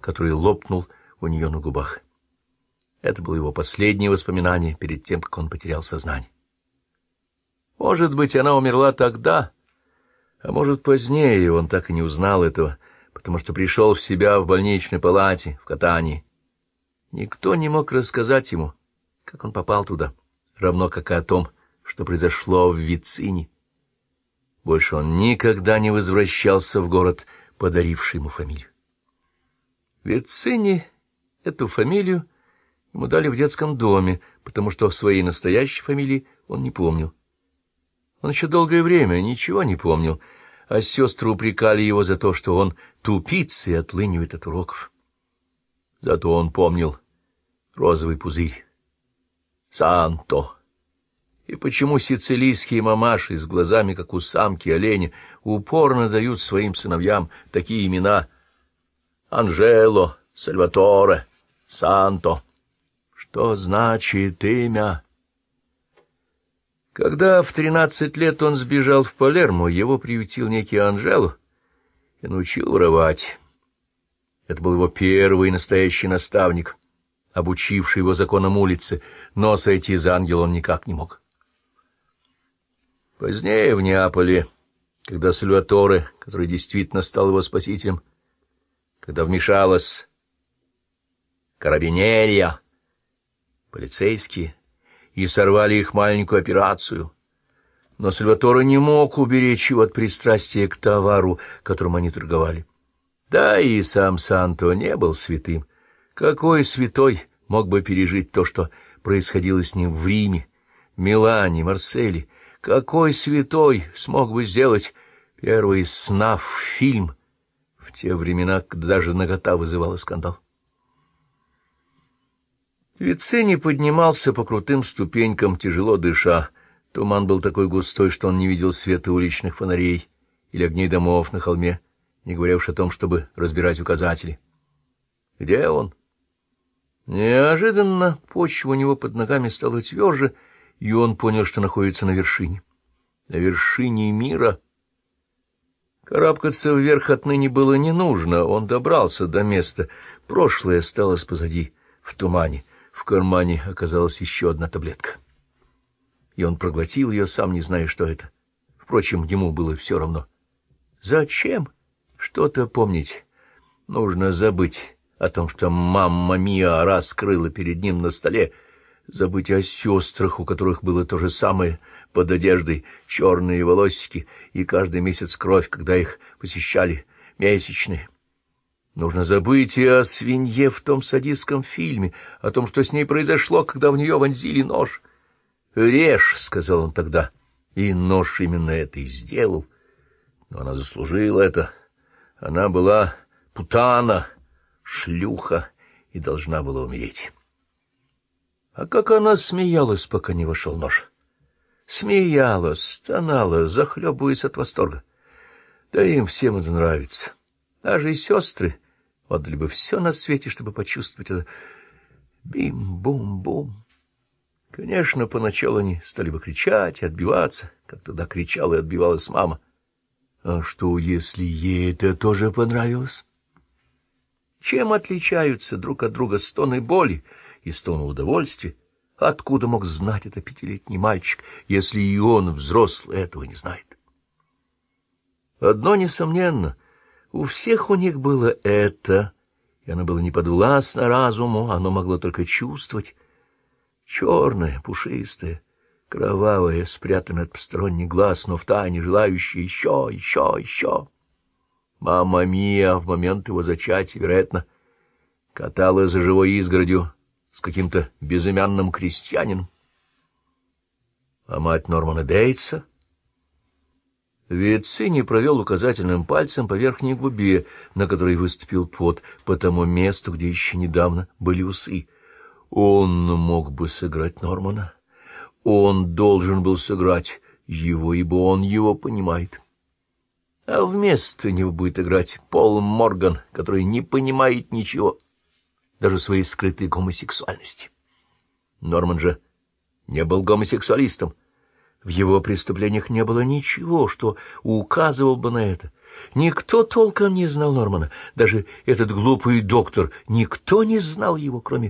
который лопнул у нее на губах. Это было его последнее воспоминание перед тем, как он потерял сознание. Может быть, она умерла тогда, а может, позднее, он так и не узнал этого, потому что пришел в себя в больничной палате в Катании. Никто не мог рассказать ему, как он попал туда, равно как и о том, что произошло в Вицине. Больше он никогда не возвращался в город, подаривший ему фамилию. Вицине эту фамилию ему дали в детском доме, потому что своей настоящей фамилии он не помнил. Он еще долгое время ничего не помнил, а сестры упрекали его за то, что он тупица и отлынивает от уроков. Зато он помнил розовый пузырь. Санто. И почему сицилийские мамаши с глазами, как у самки оленя, упорно дают своим сыновьям такие имена Анжело, Сальваторе, Санто? Что значит имя? Когда в тринадцать лет он сбежал в Палермо, его приютил некий Анжело и научил воровать. Это был его первый настоящий наставник, обучивший его законам улицы, но сойти за ангел он никак не мог. Позднее в Неаполе, когда Сальваторе, который действительно стал его спасителем, когда вмешалась карабинерия, полицейские, и сорвали их маленькую операцию. Но Сальваторе не мог уберечь его от пристрастия к товару, которым они торговали. Да и сам Санто не был святым. Какой святой мог бы пережить то, что происходило с ним в Риме, Милане, Марселе, какой святой смог бы сделать первый снав фильм в те времена, когда даже нагота вызывала скандал? Вицини поднимался по крутым ступенькам, тяжело дыша. Туман был такой густой, что он не видел света уличных фонарей или огней домов на холме, не говоря уж о том, чтобы разбирать указатели. Где он? Неожиданно почва у него под ногами стала тверже, и он понял, что находится на вершине. На вершине мира. Карабкаться вверх отныне было не нужно, он добрался до места. Прошлое осталось позади, в тумане. В кармане оказалась еще одна таблетка. И он проглотил ее, сам не зная, что это. Впрочем, ему было все равно. Зачем что-то помнить? Нужно забыть о том, что мамма Мия раскрыла перед ним на столе, забыть о сестрах, у которых было то же самое под одеждой, черные волосики и каждый месяц кровь, когда их посещали месячные. Нужно забыть и о свинье в том садистском фильме, о том, что с ней произошло, когда в нее вонзили нож. «Режь», — сказал он тогда, и нож именно это и сделал. Но она заслужила это. Она была путана, шлюха, и должна была умереть. А как она смеялась, пока не вошел нож. Смеялась, стонала, захлебываясь от восторга. Да им всем это нравится. Даже и сестры отдали бы все на свете, чтобы почувствовать это бим-бум-бум. Конечно, поначалу они стали бы кричать и отбиваться, как тогда кричала и отбивалась мама. А что, если ей это тоже понравилось? Чем отличаются друг от друга стоны боли и стоны удовольствия? Откуда мог знать это пятилетний мальчик, если и он, взрослый, этого не знает? Одно несомненно, у всех у них было это, и оно было не подвластно разуму, оно могло только чувствовать. Черное, пушистое, кровавое, спрятанное от посторонних глаз, но в тайне желающее еще, еще, еще. Мама Мия в момент его зачатия, вероятно, катала за живой изгородью с каким-то безымянным крестьянином. А мать Нормана Бейтса? Вицини провел указательным пальцем по верхней губе, на которой выступил пот, по тому месту, где еще недавно были усы. Он мог бы сыграть Нормана. Он должен был сыграть его, ибо он его понимает а вместо него будет играть Пол Морган, который не понимает ничего, даже своей скрытой гомосексуальности. Норман же не был гомосексуалистом. В его преступлениях не было ничего, что указывал бы на это. Никто толком не знал Нормана, даже этот глупый доктор, никто не знал его, кроме